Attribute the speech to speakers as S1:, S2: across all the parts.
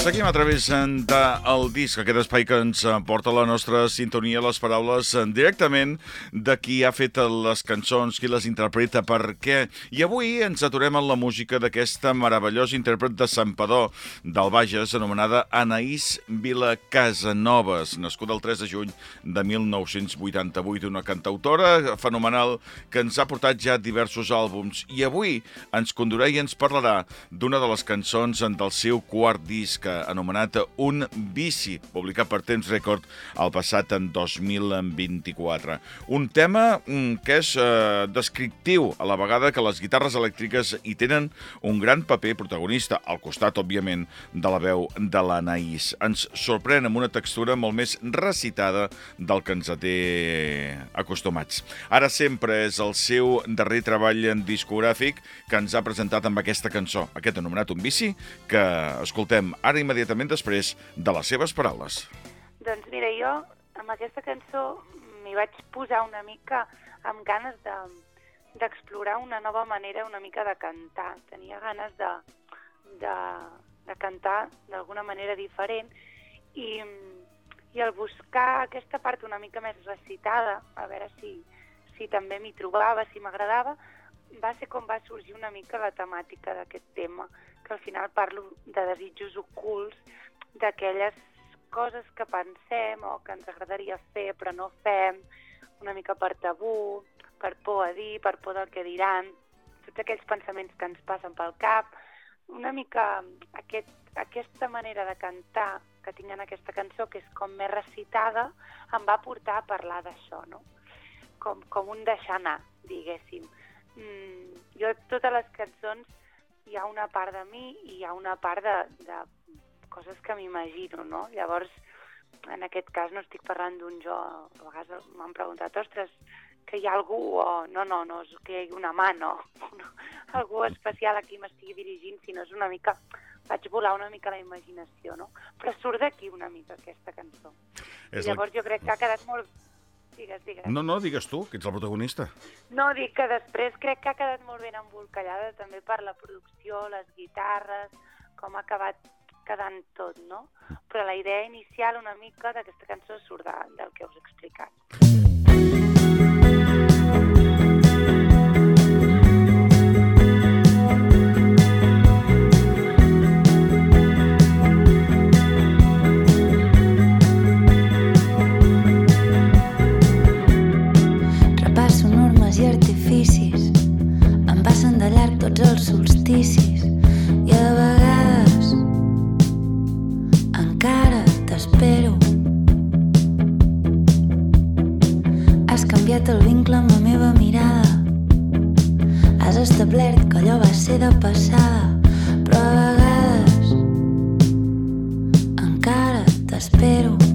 S1: Seguim a través del disc, aquest espai que ens porta la nostra sintonia, les paraules directament de qui ha fet les cançons, qui les interpreta, per què. I avui ens aturem en la música d'aquesta meravellosa intèrpret de Sant Padó del Bages, anomenada Anaïs Vila Casanovas, nascuda el 3 de juny de 1988, una cantautora fenomenal que ens ha portat ja diversos àlbums. I avui ens condurà i ens parlarà d'una de les cançons del seu quart disc, anomenat Un bici, publicat per Temps Record el passat en 2024. Un tema mm, que és eh, descriptiu a la vegada que les guitarres elèctriques hi tenen un gran paper protagonista, al costat, òbviament, de la veu de l'Anaïs. Ens sorprèn amb una textura molt més recitada del que ens té acostumats. Ara sempre és el seu darrer treball en discogràfic que ens ha presentat amb aquesta cançó, aquest anomenat Un bici, que escoltem ara immediatament després de les seves paraules.
S2: Doncs mira, jo amb aquesta cançó m'hi vaig posar una mica amb ganes de d'explorar una nova manera una mica de cantar. Tenia ganes de, de, de cantar d'alguna manera diferent i, i al buscar aquesta part una mica més recitada, a veure si, si també m'hi trobava, si m'agradava, va ser com va sorgir una mica la temàtica d'aquest tema, que al final parlo de desitjos ocults, d'aquelles coses que pensem o que ens agradaria fer però no fem, una mica per tabú, per por a dir, per por del que diran, tots aquells pensaments que ens passen pel cap, una mica aquest, aquesta manera de cantar que tinc en aquesta cançó, que és com més recitada, em va portar a parlar d'això, no? Com, com un deixar anar, diguéssim. Mm, jo, totes les cançons, hi ha una part de mi i hi ha una part de, de coses que m'imagino, no? Llavors, en aquest cas no estic parlant d'un jo, a vegades m'han preguntat, ostres, que hi ha algú o no, no, no és que hi hagi una mà, no, no algú especial a qui m'estigui dirigint, sinó és una mica, vaig volar una mica la imaginació, no? Però surt d'aquí una mica aquesta cançó. És I llavors la... jo crec que ha quedat molt... Digues, digues.
S1: No, no, digues tu, que ets el protagonista.
S2: No, dic que després crec que ha quedat molt ben embolcallada també per la producció, les guitarres, com ha acabat quedant tot, no? Però la idea inicial una mica d'aquesta cançó surt de, del que us he explicat.
S3: Repasso Has establert que allò va ser de passada, però a vegades encara t'espero.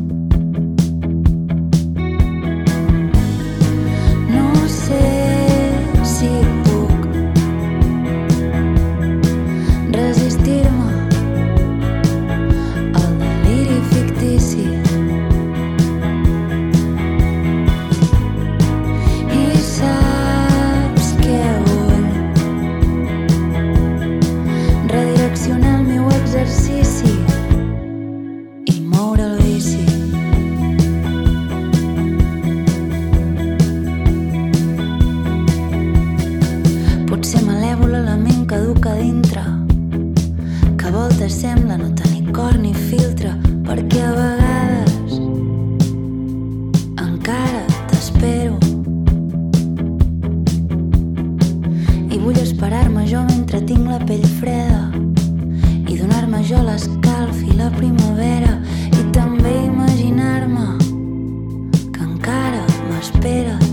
S3: Que a voltes sembla no tenir cor ni filtre perquè a vegades encara t'espero. I vull esperar-me jo mentre tinc la pell freda i donar-me jo l'escalf i la primavera i també imaginar-me que encara m'esperes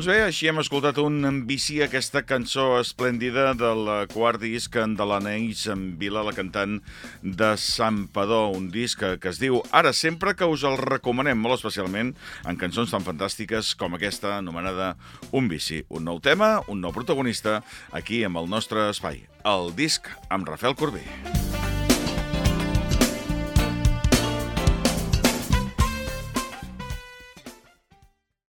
S1: Doncs bé, així hem escoltat un bici, aquesta cançó esplèndida del quart disc de l'Aneix en Vila, la cantant de Sant Padó, un disc que, es diu Ara sempre, que us el recomanem molt especialment en cançons tan fantàstiques com aquesta anomenada Un bici. Un nou tema, un nou protagonista, aquí amb el nostre espai, el disc amb Rafael Corbí.